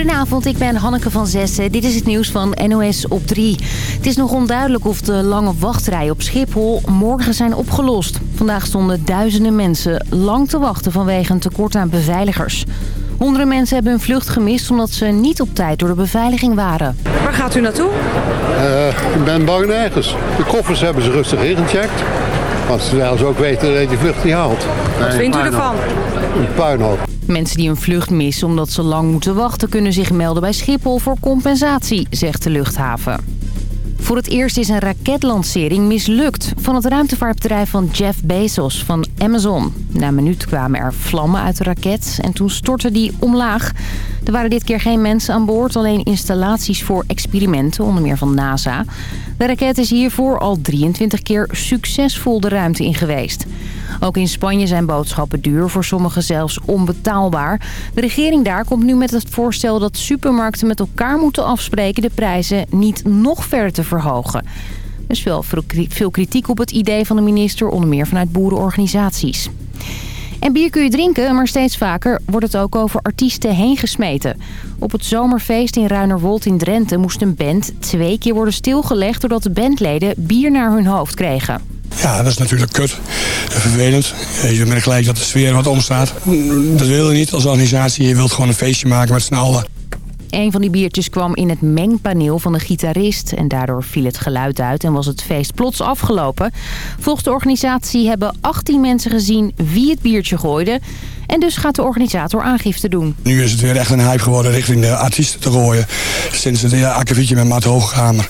Goedenavond, ik ben Hanneke van Zessen. Dit is het nieuws van NOS op 3. Het is nog onduidelijk of de lange wachtrijen op Schiphol morgen zijn opgelost. Vandaag stonden duizenden mensen lang te wachten vanwege een tekort aan beveiligers. Honderden mensen hebben hun vlucht gemist omdat ze niet op tijd door de beveiliging waren. Waar gaat u naartoe? Uh, ik ben bang nergens. De koffers hebben ze rustig ingecheckt. Want ze ook weten dat je vlucht niet haalt. Wat vindt u ervan? Een puinhoop. Mensen die een vlucht missen omdat ze lang moeten wachten... kunnen zich melden bij Schiphol voor compensatie, zegt de luchthaven. Voor het eerst is een raketlancering mislukt van het ruimtevaartbedrijf van Jeff Bezos van Amazon. Na een minuut kwamen er vlammen uit de raket en toen stortte die omlaag. Er waren dit keer geen mensen aan boord, alleen installaties voor experimenten, onder meer van NASA. De raket is hiervoor al 23 keer succesvol de ruimte in geweest. Ook in Spanje zijn boodschappen duur, voor sommigen zelfs onbetaalbaar. De regering daar komt nu met het voorstel dat supermarkten met elkaar moeten afspreken... de prijzen niet nog verder te verhogen. Er is wel veel kritiek op het idee van de minister, onder meer vanuit boerenorganisaties. En bier kun je drinken, maar steeds vaker wordt het ook over artiesten heen gesmeten. Op het zomerfeest in Ruinerwold in Drenthe moest een band twee keer worden stilgelegd... doordat de bandleden bier naar hun hoofd kregen. Ja, dat is natuurlijk kut. Vervelend. Je merkt gelijk dat de sfeer wat omstaat. Dat wil je niet als organisatie. Je wilt gewoon een feestje maken met z'n allen. Een van die biertjes kwam in het mengpaneel van de gitarist... en daardoor viel het geluid uit en was het feest plots afgelopen. Volgens de organisatie hebben 18 mensen gezien wie het biertje gooide... En dus gaat de organisator aangifte doen. Nu is het weer echt een hype geworden richting de artiesten te gooien. Sinds het ja, akkefietje met Maat Hoogkamer.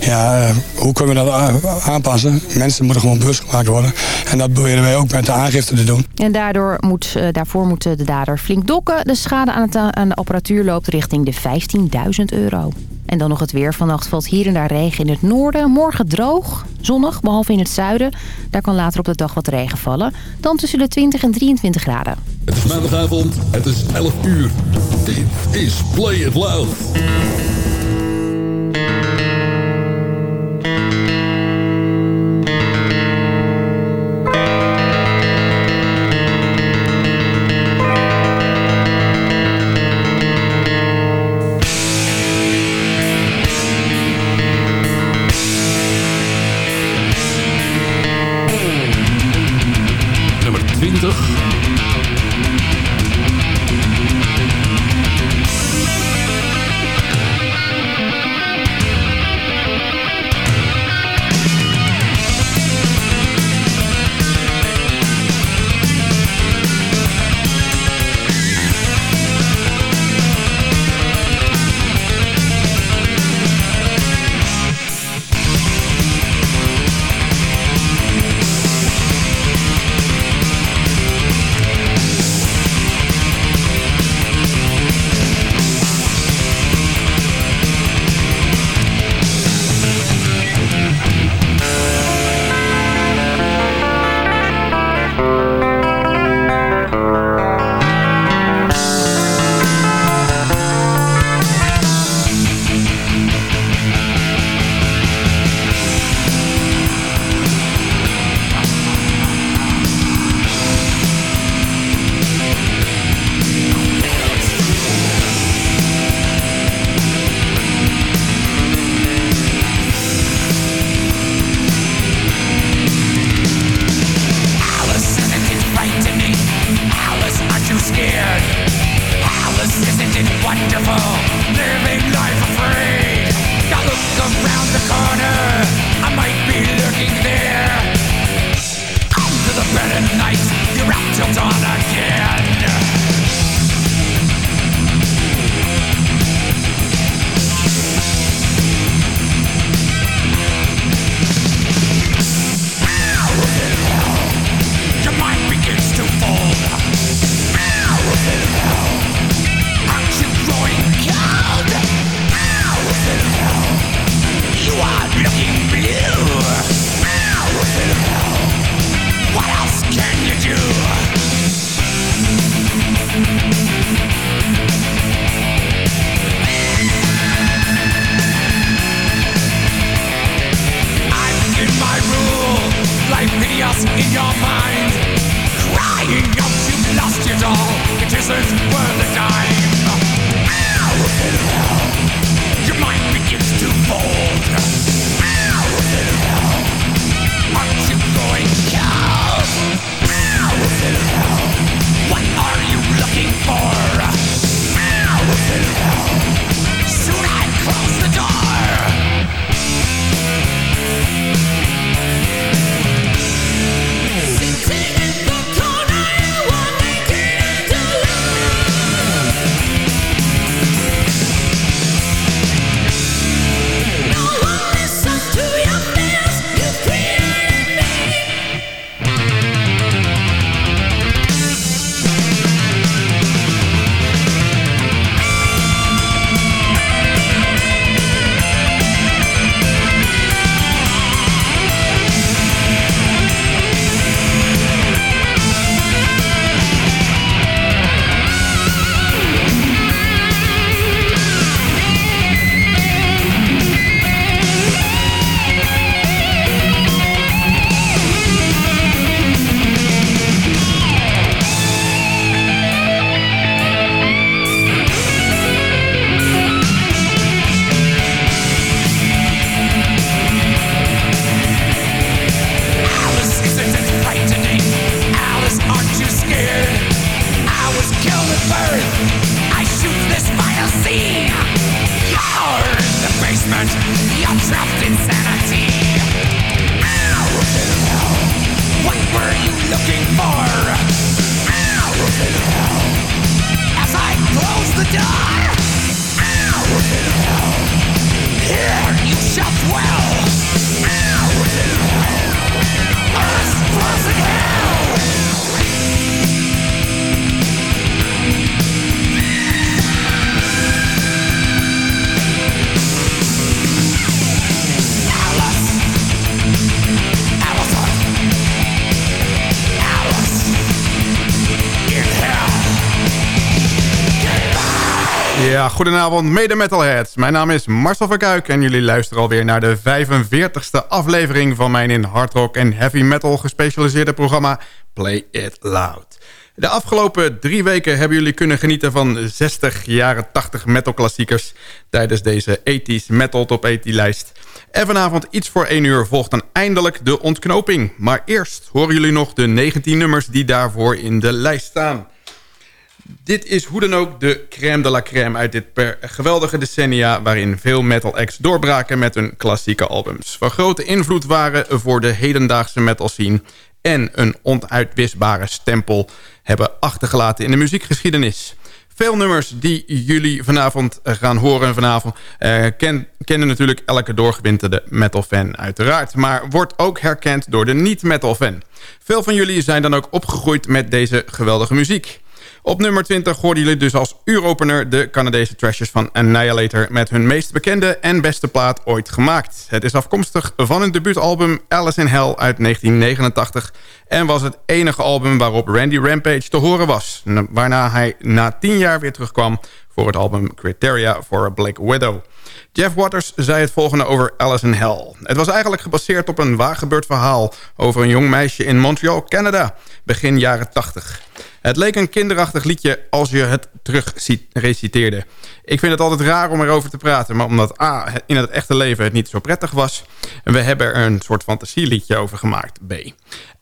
Ja, uh, hoe kunnen we dat aanpassen? Mensen moeten gewoon bewust gemaakt worden. En dat proberen wij ook met de aangifte te doen. En daardoor moet, uh, daarvoor moet de dader flink dokken. De schade aan, het, aan de apparatuur loopt richting de 15.000 euro. En dan nog het weer. Vannacht valt hier en daar regen in het noorden. Morgen droog, zonnig, behalve in het zuiden. Daar kan later op de dag wat regen vallen. Dan tussen de 20 en 23 graden. Het is maandagavond, het is 11 uur. Dit is Play It Loud. Goedenavond mede metalheads. Mijn naam is Marcel van en jullie luisteren alweer naar de 45ste aflevering van mijn in hardrock en heavy metal gespecialiseerde programma Play It Loud. De afgelopen drie weken hebben jullie kunnen genieten van 60 jaren 80 metal klassiekers tijdens deze 80s metal top 80 lijst. En vanavond iets voor 1 uur volgt dan eindelijk de ontknoping. Maar eerst horen jullie nog de 19 nummers die daarvoor in de lijst staan. Dit is hoe dan ook de crème de la crème uit dit geweldige decennia... waarin veel metal acts doorbraken met hun klassieke albums. Van grote invloed waren voor de hedendaagse metal scene... en een onuitwisbare stempel hebben achtergelaten in de muziekgeschiedenis. Veel nummers die jullie vanavond gaan horen vanavond... Eh, kennen natuurlijk elke doorgewinterde metal-fan uiteraard... maar wordt ook herkend door de niet-metal-fan. Veel van jullie zijn dan ook opgegroeid met deze geweldige muziek... Op nummer 20 hoorden jullie dus als uuropener de Canadese trashers van Annihilator... met hun meest bekende en beste plaat ooit gemaakt. Het is afkomstig van hun debuutalbum Alice in Hell uit 1989... en was het enige album waarop Randy Rampage te horen was... waarna hij na 10 jaar weer terugkwam voor het album Criteria for a Black Widow. Jeff Waters zei het volgende over Alice in Hell. Het was eigenlijk gebaseerd op een waargebeurd verhaal... over een jong meisje in Montreal, Canada, begin jaren 80. Het leek een kinderachtig liedje als je het terug reciteerde. Ik vind het altijd raar om erover te praten... maar omdat A, in het echte leven het niet zo prettig was... we hebben er een soort fantasieliedje over gemaakt, B.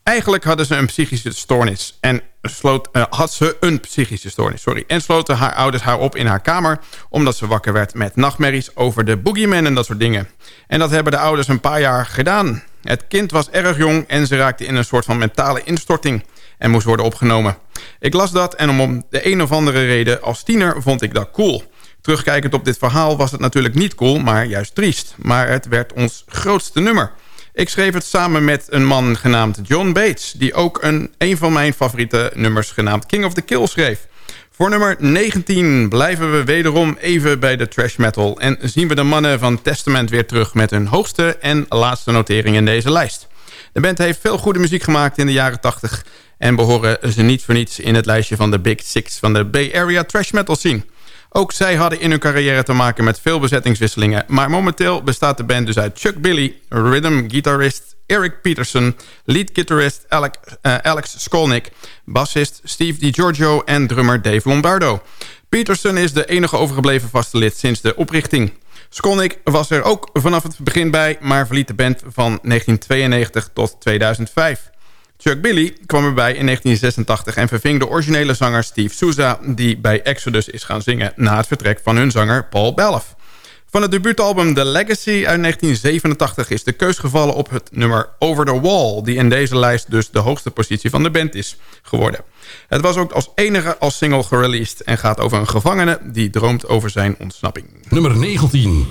Eigenlijk hadden ze een psychische stoornis en sloot, uh, had ze een psychische stoornis, sorry. En sloten haar ouders haar op in haar kamer... omdat ze wakker werd met nachtmerries over de boogeyman en dat soort dingen. En dat hebben de ouders een paar jaar gedaan. Het kind was erg jong en ze raakte in een soort van mentale instorting... en moest worden opgenomen. Ik las dat en om de een of andere reden als tiener vond ik dat cool. Terugkijkend op dit verhaal was het natuurlijk niet cool, maar juist triest. Maar het werd ons grootste nummer... Ik schreef het samen met een man genaamd John Bates... die ook een, een van mijn favoriete nummers genaamd King of the Kill schreef. Voor nummer 19 blijven we wederom even bij de trash metal... en zien we de mannen van Testament weer terug... met hun hoogste en laatste notering in deze lijst. De band heeft veel goede muziek gemaakt in de jaren 80... en behoren ze niet voor niets in het lijstje van de Big Six... van de Bay Area trash metal scene... Ook zij hadden in hun carrière te maken met veel bezettingswisselingen. Maar momenteel bestaat de band dus uit Chuck Billy, rhythm-gitarist Eric Peterson... lead-gitarist Alex, uh, Alex Skolnick... bassist Steve DiGiorgio en drummer Dave Lombardo. Peterson is de enige overgebleven vaste lid sinds de oprichting. Skolnick was er ook vanaf het begin bij... maar verliet de band van 1992 tot 2005. Chuck Billy kwam erbij in 1986 en verving de originele zanger Steve Souza... die bij Exodus is gaan zingen na het vertrek van hun zanger Paul Belloff. Van het debuutalbum The Legacy uit 1987 is de keus gevallen op het nummer Over the Wall... die in deze lijst dus de hoogste positie van de band is geworden. Het was ook als enige als single gereleased... en gaat over een gevangene die droomt over zijn ontsnapping. Nummer 19.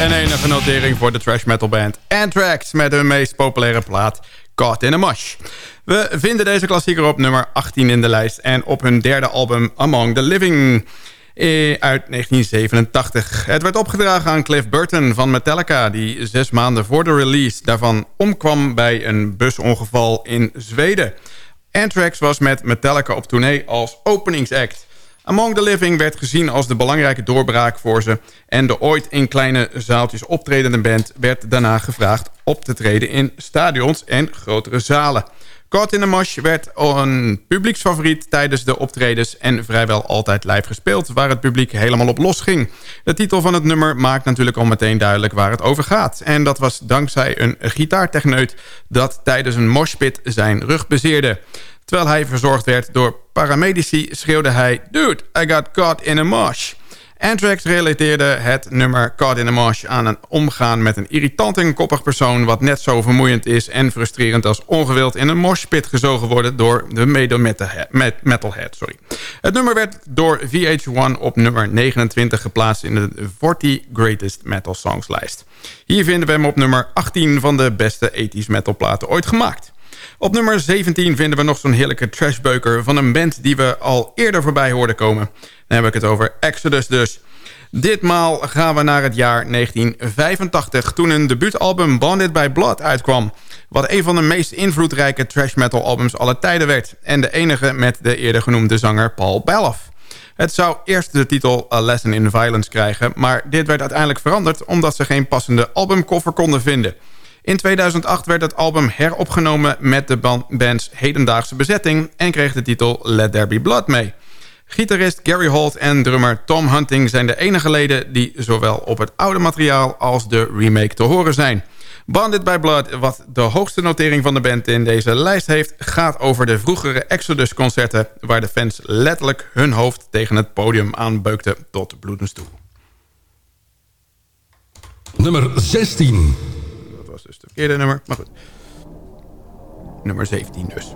En enige notering voor de trash metal band Anthrax... met hun meest populaire plaat Caught in a Mush. We vinden deze klassieker op nummer 18 in de lijst... en op hun derde album Among the Living eh, uit 1987. Het werd opgedragen aan Cliff Burton van Metallica... die zes maanden voor de release daarvan omkwam bij een busongeval in Zweden. Anthrax was met Metallica op tournee als openingsact... Among the Living werd gezien als de belangrijke doorbraak voor ze... en de ooit in kleine zaaltjes optredende band... werd daarna gevraagd op te treden in stadions en grotere zalen. Caught in the Mosh werd een publieksfavoriet tijdens de optredens... en vrijwel altijd live gespeeld, waar het publiek helemaal op los ging. De titel van het nummer maakt natuurlijk al meteen duidelijk waar het over gaat. En dat was dankzij een gitaartechneut dat tijdens een moshpit zijn rug bezeerde. Terwijl hij verzorgd werd door paramedici schreeuwde hij... Dude, I got caught in a mosh. Anthrax relateerde het nummer Caught in a Mosh aan een omgaan met een irritant en koppig persoon... wat net zo vermoeiend is en frustrerend als ongewild in een moshpit gezogen worden... door de metalhead. Sorry. Het nummer werd door VH1 op nummer 29 geplaatst in de 40 Greatest Metal Songs lijst. Hier vinden we hem op nummer 18 van de beste 80s metalplaten ooit gemaakt. Op nummer 17 vinden we nog zo'n heerlijke trashbeuker... van een band die we al eerder voorbij hoorden komen. Dan heb ik het over Exodus dus. Ditmaal gaan we naar het jaar 1985... toen hun debuutalbum Bonded by Blood uitkwam... wat een van de meest invloedrijke trash metal albums aller tijden werd... en de enige met de eerder genoemde zanger Paul Baloff. Het zou eerst de titel A Lesson in Violence krijgen... maar dit werd uiteindelijk veranderd... omdat ze geen passende albumcover konden vinden... In 2008 werd het album heropgenomen met de band's hedendaagse bezetting... en kreeg de titel Let There Be Blood mee. Gitarist Gary Holt en drummer Tom Hunting zijn de enige leden... die zowel op het oude materiaal als de remake te horen zijn. Bandit by Blood, wat de hoogste notering van de band in deze lijst heeft... gaat over de vroegere Exodus-concerten... waar de fans letterlijk hun hoofd tegen het podium aanbeukten tot bloedens toe. Nummer 16 dus het verkeerde nummer. Maar goed. Nummer 17 dus.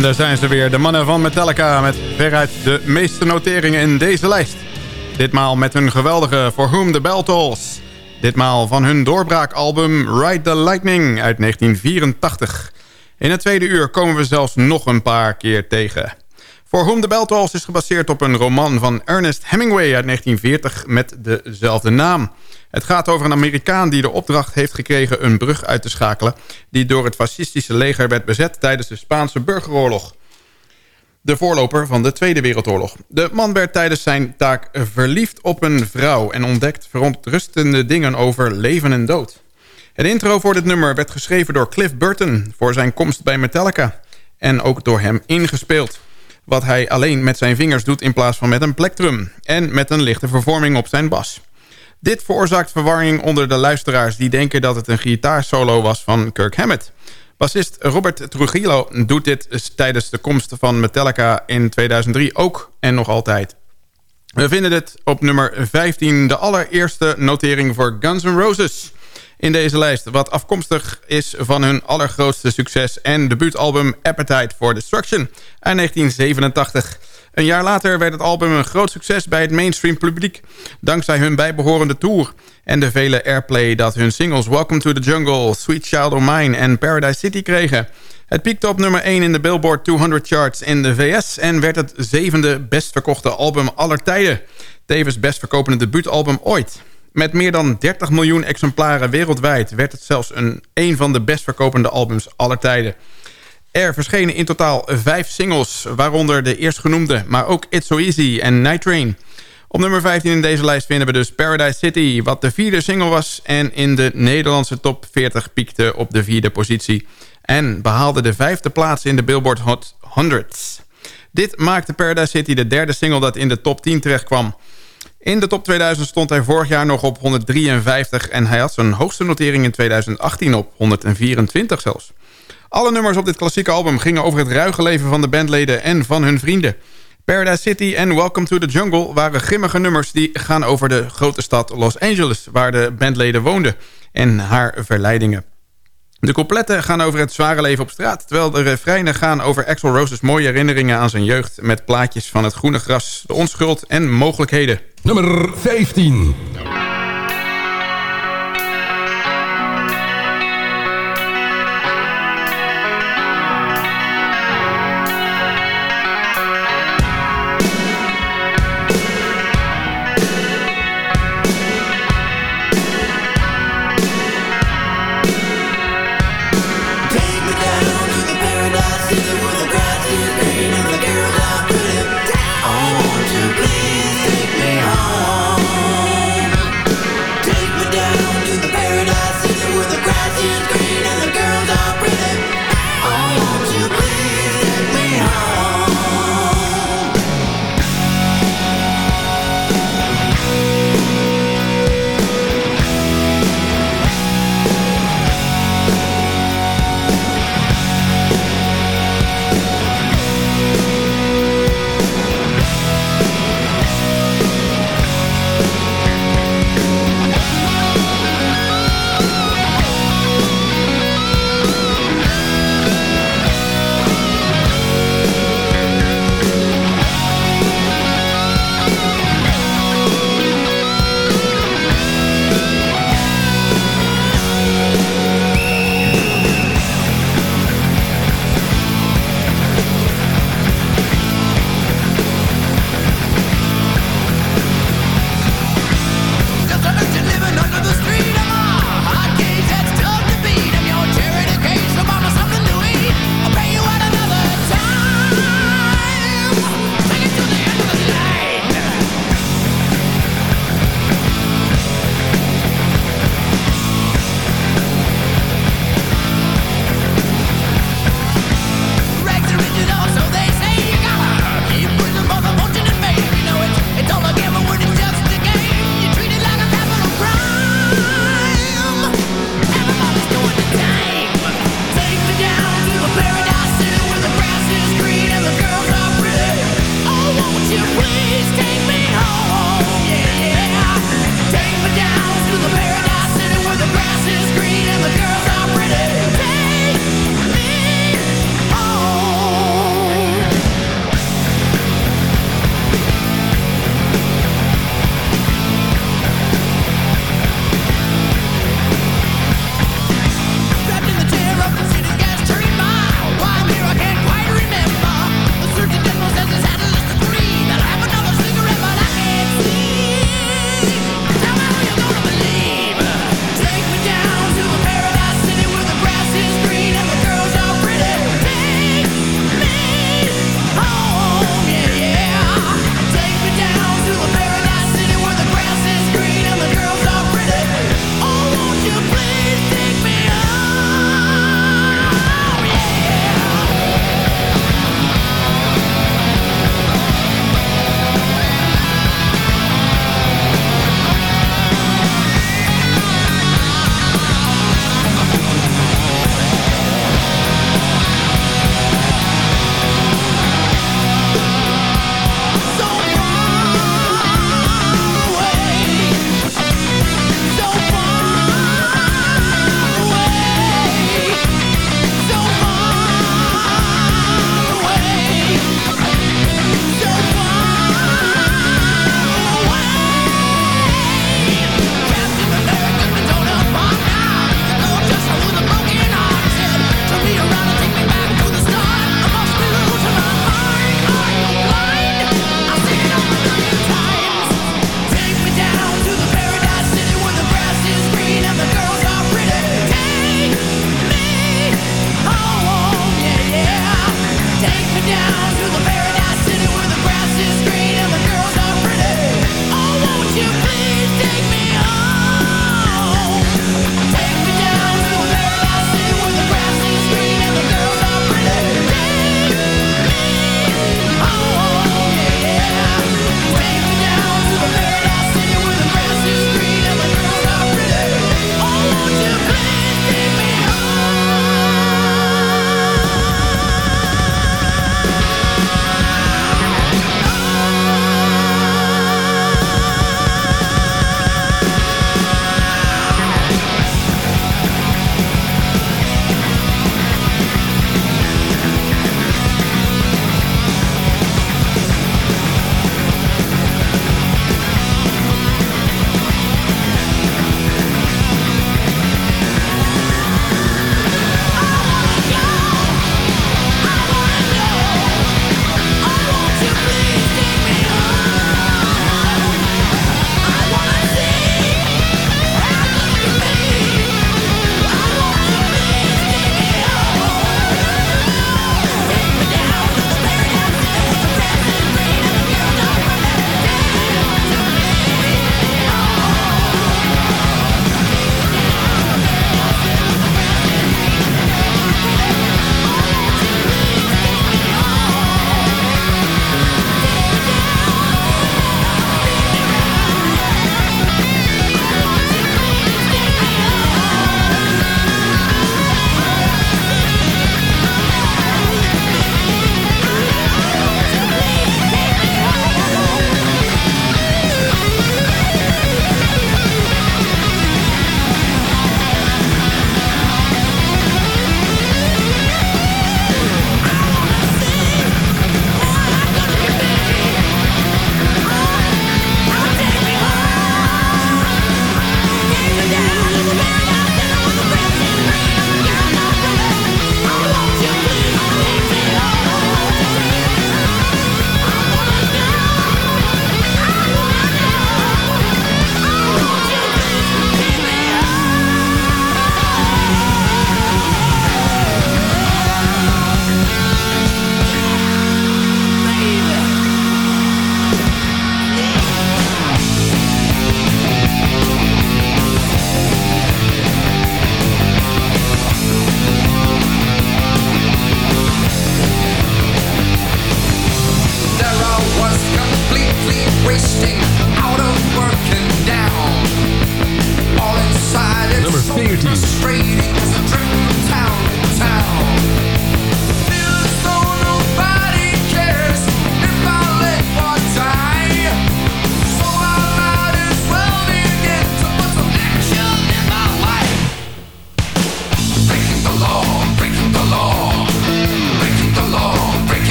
En daar zijn ze weer, de mannen van Metallica... met veruit de meeste noteringen in deze lijst. Ditmaal met hun geweldige For Whom the Bell Tolls. Ditmaal van hun doorbraakalbum Ride the Lightning uit 1984. In het tweede uur komen we zelfs nog een paar keer tegen. For Whom the Bell Tolls is gebaseerd op een roman van Ernest Hemingway uit 1940 met dezelfde naam. Het gaat over een Amerikaan die de opdracht heeft gekregen een brug uit te schakelen... die door het fascistische leger werd bezet tijdens de Spaanse burgeroorlog. De voorloper van de Tweede Wereldoorlog. De man werd tijdens zijn taak verliefd op een vrouw... en ontdekt verontrustende dingen over leven en dood. Het intro voor dit nummer werd geschreven door Cliff Burton... voor zijn komst bij Metallica. En ook door hem ingespeeld. Wat hij alleen met zijn vingers doet in plaats van met een plektrum. En met een lichte vervorming op zijn bas. Dit veroorzaakt verwarring onder de luisteraars... die denken dat het een gitaarsolo was van Kirk Hammett. Bassist Robert Trujillo doet dit tijdens de komst van Metallica in 2003 ook en nog altijd. We vinden dit op nummer 15 de allereerste notering voor Guns N' Roses in deze lijst... wat afkomstig is van hun allergrootste succes en debuutalbum Appetite for Destruction uit 1987... Een jaar later werd het album een groot succes bij het mainstream publiek... dankzij hun bijbehorende tour en de vele airplay dat hun singles Welcome to the Jungle, Sweet Child of Mine en Paradise City kregen. Het piekte op nummer 1 in de Billboard 200 charts in de VS... en werd het zevende best verkochte album aller tijden. Tevens best verkopende debuutalbum ooit. Met meer dan 30 miljoen exemplaren wereldwijd... werd het zelfs een, een van de best verkopende albums aller tijden. Er verschenen in totaal vijf singles, waaronder de eerstgenoemde... maar ook It's So Easy en Night Train. Op nummer 15 in deze lijst vinden we dus Paradise City... wat de vierde single was en in de Nederlandse top 40 piekte op de vierde positie... en behaalde de vijfde plaats in de Billboard Hot 100. Dit maakte Paradise City de derde single dat in de top 10 terecht kwam. In de top 2000 stond hij vorig jaar nog op 153... en hij had zijn hoogste notering in 2018 op 124 zelfs. Alle nummers op dit klassieke album gingen over het ruige leven van de bandleden en van hun vrienden. Paradise City en Welcome to the Jungle waren grimmige nummers... die gaan over de grote stad Los Angeles... waar de bandleden woonden en haar verleidingen. De coupletten gaan over het zware leven op straat... terwijl de refreinen gaan over Axel Rose's mooie herinneringen aan zijn jeugd... met plaatjes van het groene gras, de onschuld en mogelijkheden. Nummer 15.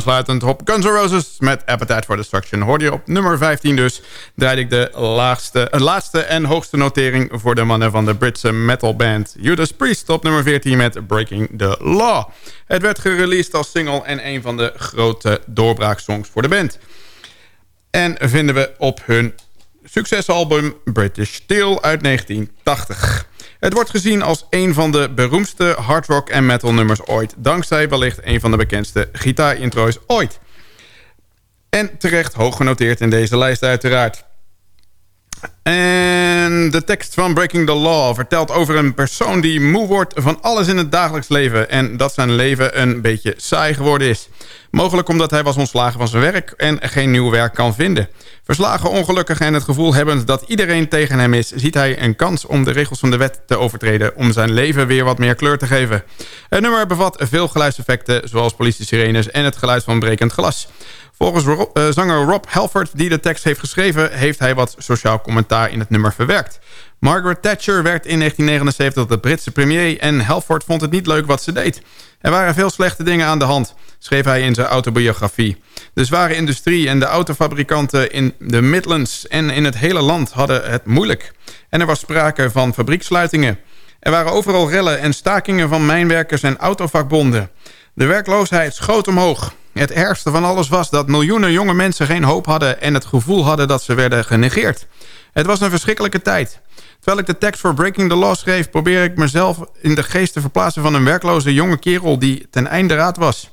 Aansluitend op Guns N' Roses met Appetite for Destruction. Hoorde je op nummer 15 dus. Draaide ik de laagste, laatste en hoogste notering voor de mannen van de Britse metalband Judas Priest op nummer 14 met Breaking the Law. Het werd gereleased als single en een van de grote doorbraaksongs voor de band. En vinden we op hun succesalbum British Steel uit 1980. Het wordt gezien als een van de beroemdste hardrock en metal nummers ooit... dankzij wellicht een van de bekendste gitaarintro's ooit. En terecht hoog genoteerd in deze lijst uiteraard. En de tekst van Breaking the Law vertelt over een persoon die moe wordt van alles in het dagelijks leven... en dat zijn leven een beetje saai geworden is. Mogelijk omdat hij was ontslagen van zijn werk en geen nieuw werk kan vinden. Verslagen, ongelukkig en het gevoel hebbend dat iedereen tegen hem is... ziet hij een kans om de regels van de wet te overtreden... om zijn leven weer wat meer kleur te geven. Het nummer bevat veel geluidseffecten... zoals politie-sirenes en het geluid van brekend glas. Volgens uh, zanger Rob Halford, die de tekst heeft geschreven... heeft hij wat sociaal commentaar in het nummer verwerkt. Margaret Thatcher werd in 1979 de Britse premier... en Halford vond het niet leuk wat ze deed. Er waren veel slechte dingen aan de hand, schreef hij in zijn autobiografie. De zware industrie en de autofabrikanten in de Midlands en in het hele land hadden het moeilijk. En er was sprake van fabrieksluitingen. Er waren overal rellen en stakingen van mijnwerkers en autovakbonden. De werkloosheid schoot omhoog. Het ergste van alles was dat miljoenen jonge mensen geen hoop hadden... en het gevoel hadden dat ze werden genegeerd. Het was een verschrikkelijke tijd. Terwijl ik de tekst voor Breaking the Law schreef... probeer ik mezelf in de geest te verplaatsen van een werkloze jonge kerel... die ten einde raad was.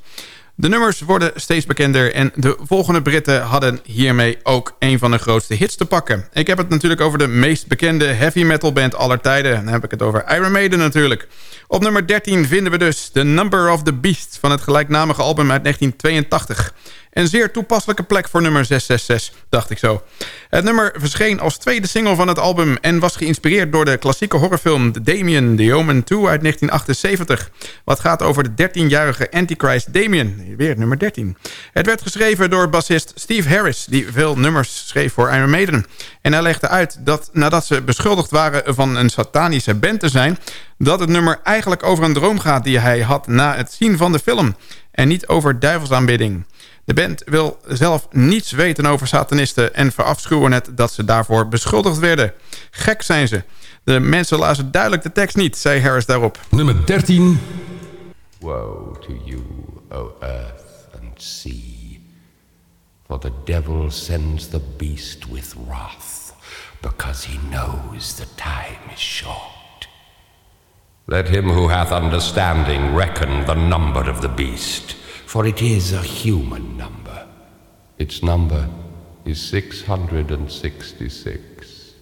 De nummers worden steeds bekender en de volgende Britten hadden hiermee ook een van de grootste hits te pakken. Ik heb het natuurlijk over de meest bekende heavy metal band aller tijden. Dan heb ik het over Iron Maiden natuurlijk. Op nummer 13 vinden we dus The Number of the Beast van het gelijknamige album uit 1982. Een zeer toepasselijke plek voor nummer 666, dacht ik zo. Het nummer verscheen als tweede single van het album... en was geïnspireerd door de klassieke horrorfilm Damien, The Omen 2 uit 1978. Wat gaat over de 13-jarige Antichrist Damien. Weer nummer 13. Het werd geschreven door bassist Steve Harris... die veel nummers schreef voor Iron Maiden. En hij legde uit dat nadat ze beschuldigd waren van een satanische band te zijn... dat het nummer eigenlijk over een droom gaat die hij had na het zien van de film... en niet over duivelsaanbidding. De band wil zelf niets weten over satanisten... en verafschuwen het dat ze daarvoor beschuldigd werden. Gek zijn ze. De mensen lazen duidelijk de tekst niet, zei Harris daarop. Nummer 13. Woe to you, O earth and sea. For the devil sends the beast with wrath... because he knows the time is short. Let him who hath understanding reckon the number of the beast... for it is a human number. Its number is 666.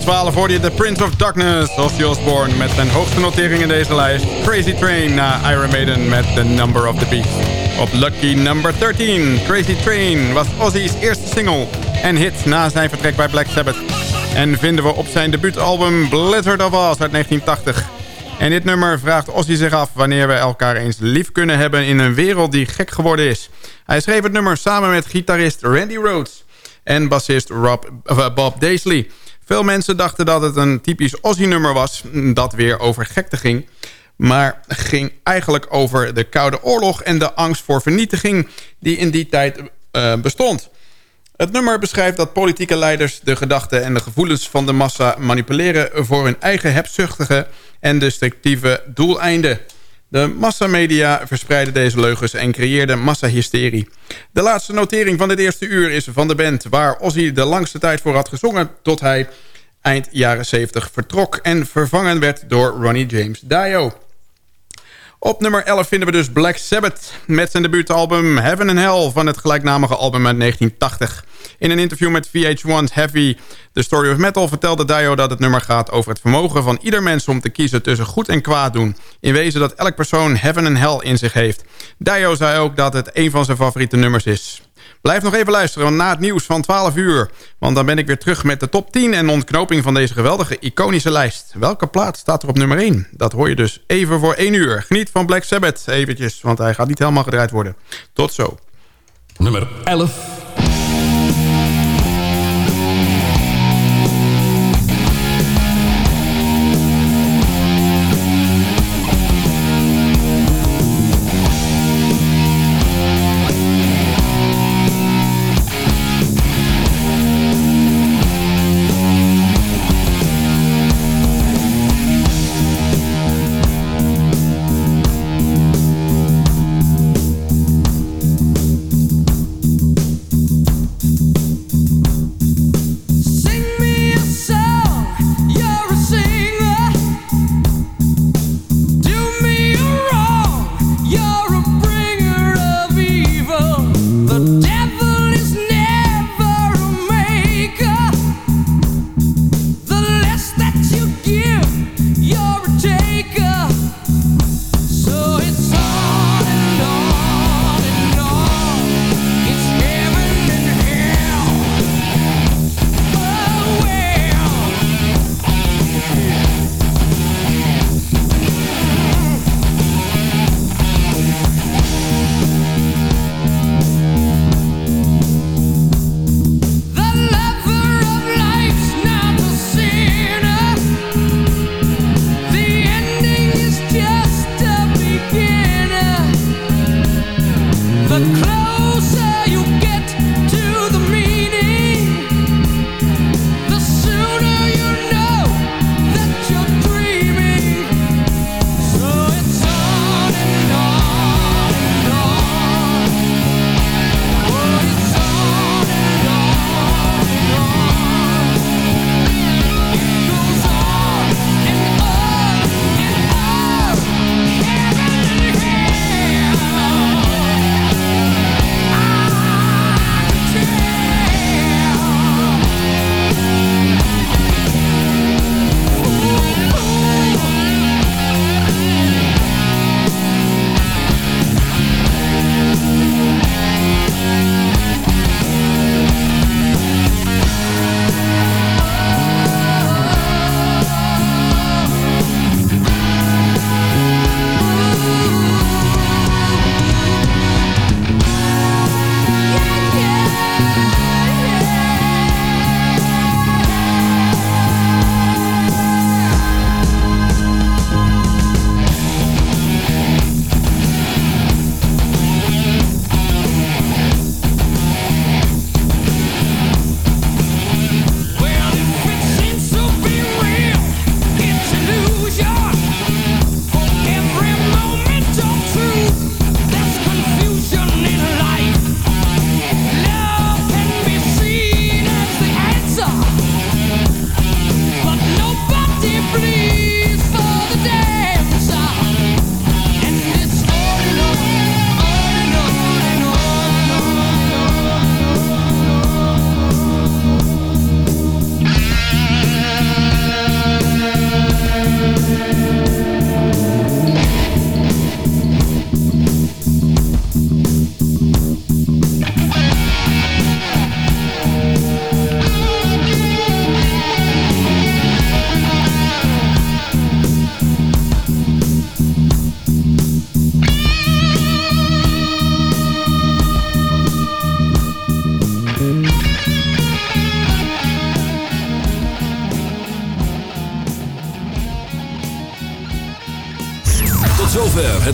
12 hoorde je The Prince of Darkness, Ozzy Osbourne... met zijn hoogste notering in deze lijst. Crazy Train na Iron Maiden met The Number of the Beast. Op Lucky Number 13, Crazy Train, was Ozzy's eerste single... en hit na zijn vertrek bij Black Sabbath. En vinden we op zijn debuutalbum Blizzard of Oz uit 1980... En dit nummer vraagt Ozzy zich af wanneer we elkaar eens lief kunnen hebben in een wereld die gek geworden is. Hij schreef het nummer samen met gitarist Randy Rhoads en bassist Rob, uh, Bob Daisley. Veel mensen dachten dat het een typisch Ozzy-nummer was... dat weer over gekte ging. Maar ging eigenlijk over de Koude Oorlog... en de angst voor vernietiging die in die tijd uh, bestond. Het nummer beschrijft dat politieke leiders de gedachten en de gevoelens van de massa manipuleren... voor hun eigen hebzuchtige en destructieve doeleinden. De massamedia verspreidden deze leugens en creëerden massahysterie. De laatste notering van dit eerste uur is van de band... waar Ozzy de langste tijd voor had gezongen... tot hij eind jaren 70 vertrok en vervangen werd door Ronnie James Dio. Op nummer 11 vinden we dus Black Sabbath met zijn debuutalbum Heaven and Hell van het gelijknamige album uit 1980. In een interview met VH1's Heavy The Story of Metal vertelde Dio dat het nummer gaat over het vermogen van ieder mens om te kiezen tussen goed en kwaad doen. In wezen dat elk persoon Heaven and Hell in zich heeft. Dio zei ook dat het een van zijn favoriete nummers is. Blijf nog even luisteren na het nieuws van 12 uur. Want dan ben ik weer terug met de top 10 en ontknoping van deze geweldige iconische lijst. Welke plaat staat er op nummer 1? Dat hoor je dus even voor 1 uur. Geniet van Black Sabbath eventjes, want hij gaat niet helemaal gedraaid worden. Tot zo. Nummer 11.